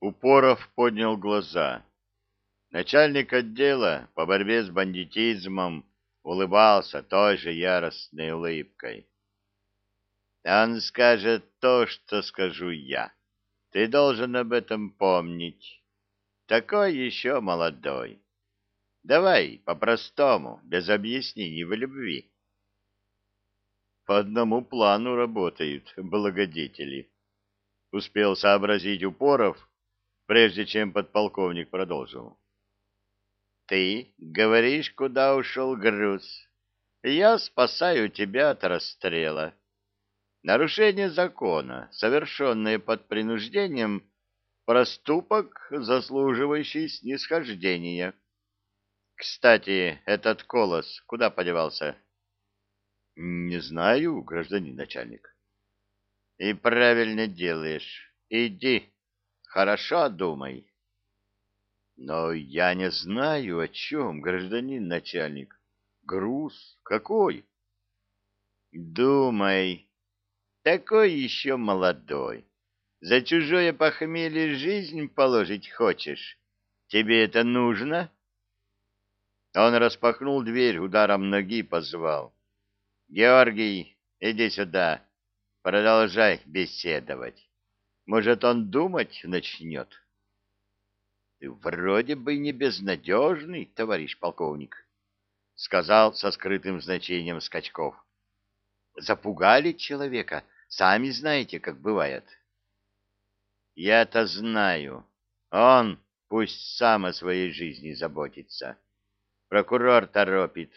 Упоров поднял глаза. Начальник отдела по борьбе с бандитизмом улыбался той же яростной улыбкой. Он скажет то, что скажу я. Ты должен об этом помнить. Такой еще молодой. Давай по-простому, без объяснений в любви. По одному плану работают благодетели. Успел сообразить Упоров, прежде чем подполковник продолжил. Ты говоришь, куда ушел груз. Я спасаю тебя от расстрела. Нарушение закона, совершенное под принуждением, проступок, заслуживающий снисхождения. Кстати, этот колос куда подевался? Не знаю, гражданин начальник. И правильно делаешь. Иди, хорошо думай. Но я не знаю, о чем, гражданин начальник. Груз какой? Думай. Такой еще молодой. За чужое похмелье жизнь положить хочешь? Тебе это нужно? Он распахнул дверь, ударом ноги позвал. Георгий, иди сюда. Продолжай беседовать. Может, он думать начнет? Вроде бы не безнадежный, товарищ полковник, сказал со скрытым значением Скачков. Запугали человека, сами знаете, как бывает. Я-то знаю. Он пусть сам о своей жизни заботится. Прокурор торопит.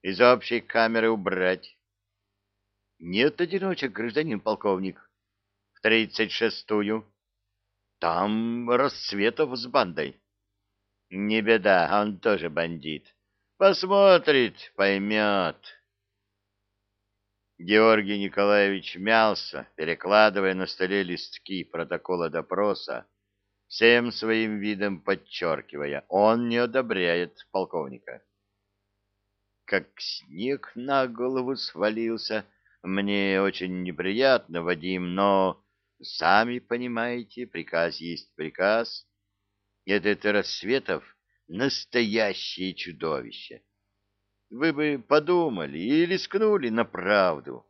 Из общей камеры убрать. Нет одиночек, гражданин полковник. Тридцать шестую. Там Рассветов с бандой. Не беда, он тоже бандит. Посмотрит, поймет. Георгий Николаевич мялся, перекладывая на столе листки протокола допроса, всем своим видом подчеркивая, он не одобряет полковника. Как снег на голову свалился, мне очень неприятно, Вадим, но, сами понимаете, приказ есть приказ. Этот Рассветов — настоящее чудовище. Вы бы подумали и рискнули на правду.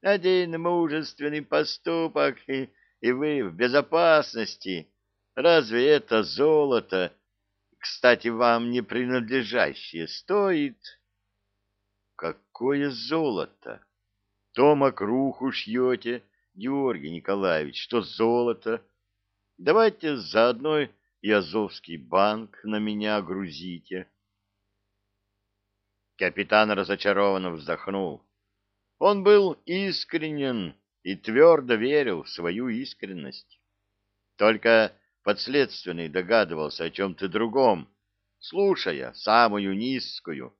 Один мужественный поступок, и, и вы в безопасности. Разве это золото, кстати, вам не принадлежащее, стоит? Какое золото? То мокруху шьете, Георгий Николаевич, что золото. Давайте заодно и Азовский банк на меня грузите. Капитан разочарованно вздохнул. Он был искренен и твердо верил в свою искренность. Только подследственный догадывался о чем-то другом, слушая самую низкую,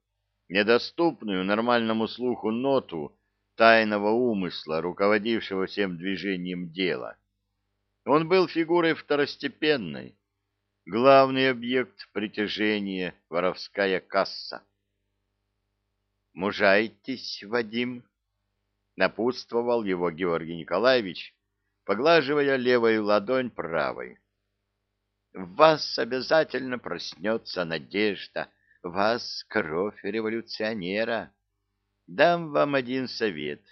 недоступную нормальному слуху ноту тайного умысла, руководившего всем движением дела. Он был фигурой второстепенной, главный объект притяжения — воровская касса. «Мужайтесь, Вадим!» — напутствовал его Георгий Николаевич, поглаживая левой ладонь правой. «В вас обязательно проснется надежда, вас кровь революционера. Дам вам один совет.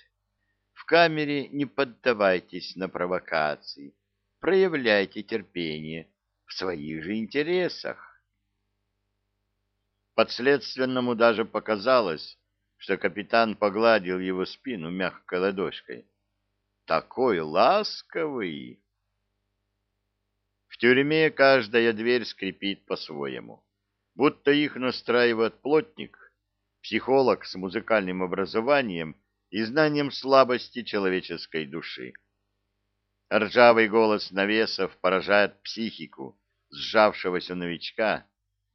В камере не поддавайтесь на провокации, проявляйте терпение в своих же интересах». Подследственному даже показалось, что капитан погладил его спину мягкой ладошкой. Такой ласковый! В тюрьме каждая дверь скрипит по-своему, будто их настраивает плотник, психолог с музыкальным образованием и знанием слабости человеческой души. Ржавый голос навесов поражает психику сжавшегося новичка,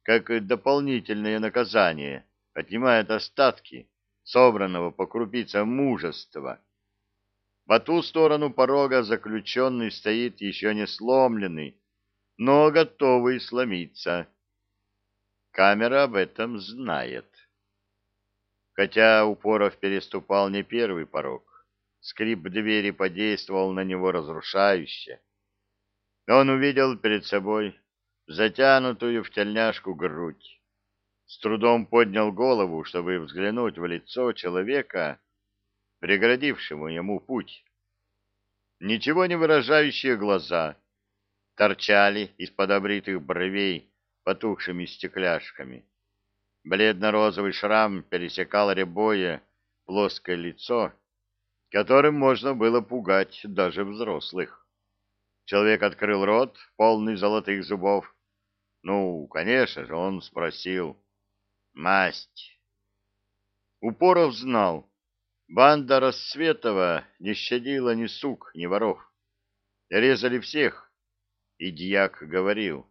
как дополнительное наказание, отнимает остатки, собранного по крупицам мужества. По ту сторону порога заключенный стоит еще не сломленный, но готовый сломиться. Камера об этом знает. Хотя Упоров переступал не первый порог, скрип двери подействовал на него разрушающе. Он увидел перед собой затянутую в тельняшку грудь, с трудом поднял голову, чтобы взглянуть в лицо человека, преградившему ему путь. Ничего не выражающие глаза торчали из-под обритых бровей потухшими стекляшками. Бледно-розовый шрам пересекал рябое плоское лицо, которым можно было пугать даже взрослых. Человек открыл рот, полный золотых зубов. Ну, конечно же, он спросил. «Масть». Упоров знал. Банда Рассветова не щадила ни сук, ни воров. Резали всех. И дьяк говорил,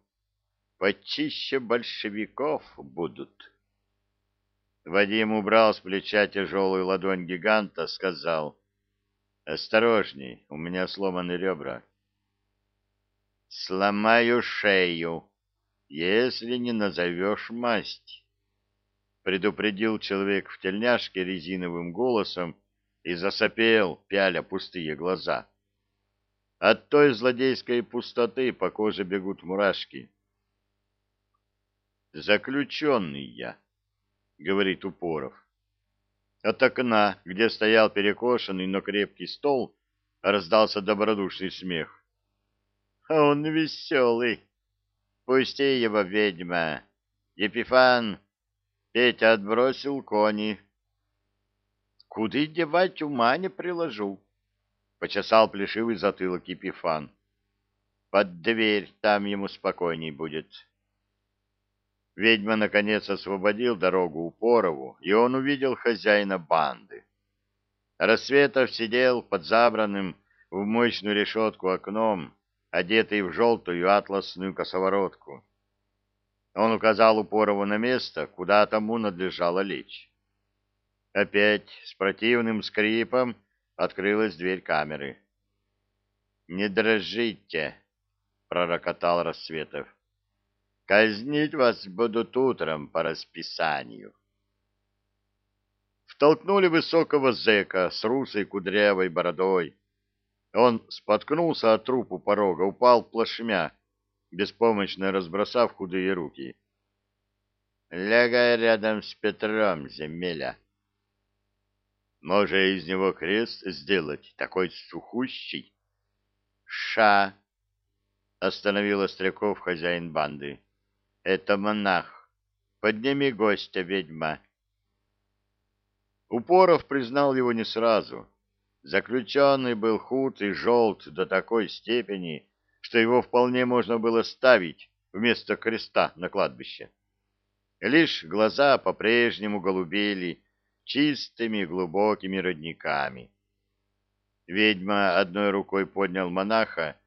почище большевиков будут. Вадим убрал с плеча тяжелую ладонь гиганта, сказал, «Осторожней, у меня сломаны ребра». «Сломаю шею, если не назовешь масть», — предупредил человек в тельняшке резиновым голосом и засопел, пяля пустые глаза. От той злодейской пустоты по коже бегут мурашки. «Заключенный я», — говорит Упоров. От окна, где стоял перекошенный, но крепкий стол, раздался добродушный смех. А он веселый. Пусти его, ведьма. Епифан, Петя отбросил кони. Куда девать ума не приложу. Почесал плешивый затылок Епифан. Под дверь, там ему спокойней будет. Ведьма, наконец, освободил дорогу Упорову, и он увидел хозяина банды. Рассветов сидел под забранным в мощную решетку окном, одетый в желтую атласную косоворотку. Он указал Упорову на место, куда тому надлежало лечь. Опять с противным скрипом открылась дверь камеры. «Не дрожите!» — пророкотал Рассветов. Казнить вас будут утром по расписанию. Втолкнули высокого зэка с русой кудрявой бородой. Он споткнулся от трупу порога, упал плашмя, беспомощно разбросав худые руки. Лягай рядом с Петром, земеля. Может, из него крест сделать, такой сухущий? Ша! Остановил Остряков хозяин банды. Это монах. Подними гостя, ведьма. Упоров признал его не сразу. Заключенный был худ и желт до такой степени, что его вполне можно было ставить вместо креста на кладбище. Лишь глаза по-прежнему голубели чистыми глубокими родниками. Ведьма одной рукой поднял монаха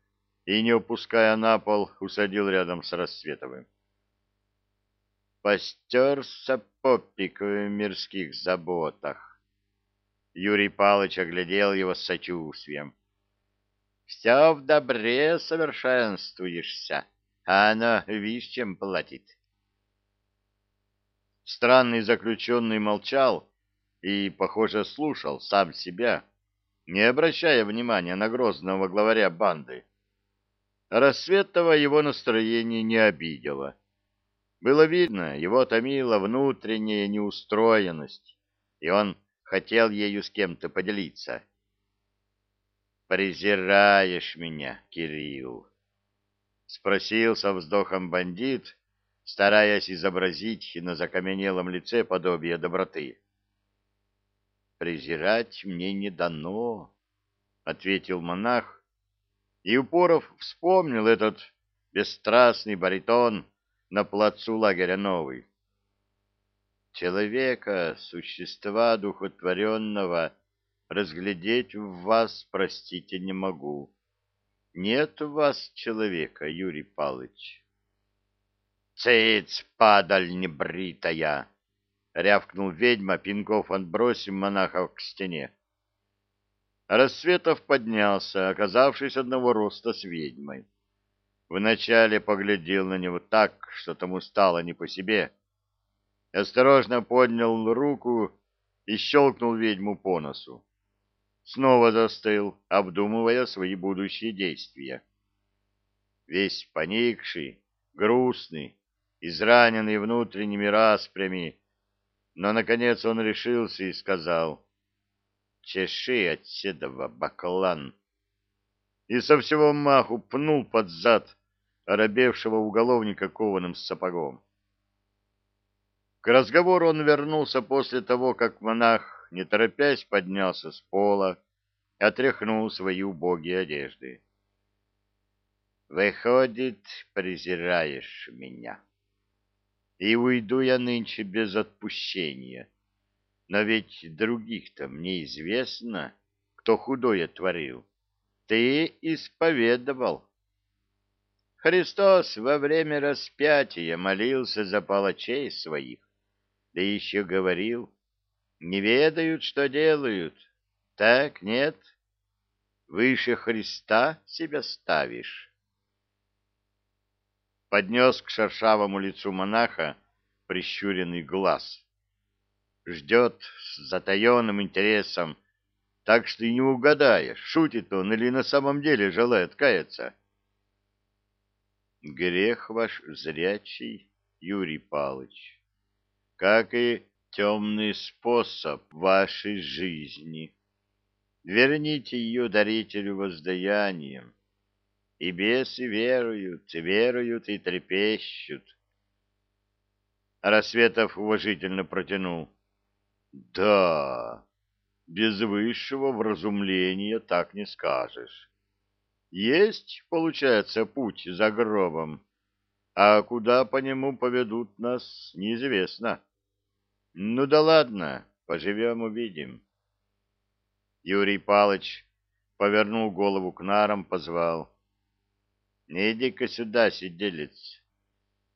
и, не упуская на пол, усадил рядом с Рассветовым постерся попик в мирских заботах. Юрий Павлович оглядел его с сочувствием. Все в добре совершенствуешься, а оно, видишь, чем платит. Странный заключенный молчал и, похоже, слушал сам себя, не обращая внимания на грозного главаря банды. Рассветного его настроение не обидело. Было видно, его томила внутренняя неустроенность, и он хотел ею с кем-то поделиться. «Презираешь меня, Кирилл?» — спросил со вздохом бандит, стараясь изобразить на закаменелом лице подобие доброты. «Презирать мне не дано», — ответил монах, и Упоров вспомнил этот бесстрастный баритон, на плацу лагеря Новый. Человека, существа духотворенного, разглядеть в вас, простите, не могу. Нет у вас человека, Юрий Палыч. Цец, падаль небритая! Рявкнул ведьма, пинков отбросив монахов к стене. Рассветов поднялся, оказавшись одного роста с ведьмой. Вначале поглядел на него так, что тому стало не по себе. Осторожно поднял руку и щелкнул ведьму по носу. Снова застыл, обдумывая свои будущие действия. весь поникший, грустный, израненный внутренними распрями, но, наконец, он решился и сказал «Чеши отседова, баклан!» И со всего маху пнул под зад оробевшего уголовника кованым сапогом. К разговору он вернулся после того, как монах, не торопясь, поднялся с пола, отряхнул свои убогие одежды. «Выходит, презираешь меня. И уйду я нынче без отпущения. Но ведь других-то мне известно, кто худое творил. Ты исповедовал». Христос во время распятия молился за палачей своих да еще говорил, не ведают, что делают. Так, нет? Выше Христа себя ставишь. Поднес к шершавому лицу монаха прищуренный глаз. Ждет с затаенным интересом, так что и не угадаешь, шутит он или на самом деле желает каяться. Грех ваш зрячий, Юрий Палыч как и темный способ вашей жизни. Верните ее дарителю воздаянием. И бесы веруют, веруют и трепещут. Рассветов уважительно протянул. Да, без высшего вразумления так не скажешь. Есть, получается, путь за гробом, а куда по нему поведут нас, неизвестно. Ну да ладно, поживем увидим. Юрий Палыч повернул голову к нарам, позвал. Иди-ка сюда, сиделец.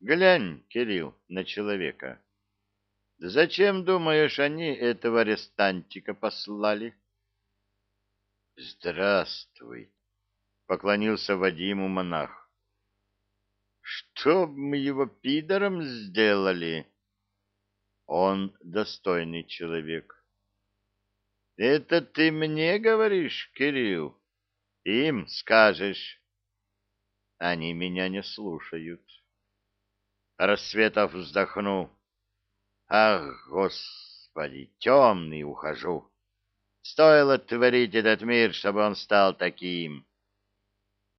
Глянь, Кирилл, на человека. Зачем, думаешь, они этого арестантика послали? Здравствуй, поклонился Вадиму монах. Что мы его пидором сделали? Он достойный человек. Это ты мне говоришь, Кирилл? Им скажешь. Они меня не слушают. Рассветов вздохнул. Ах, Господи, темный ухожу. Стоило творить этот мир, чтобы он стал таким.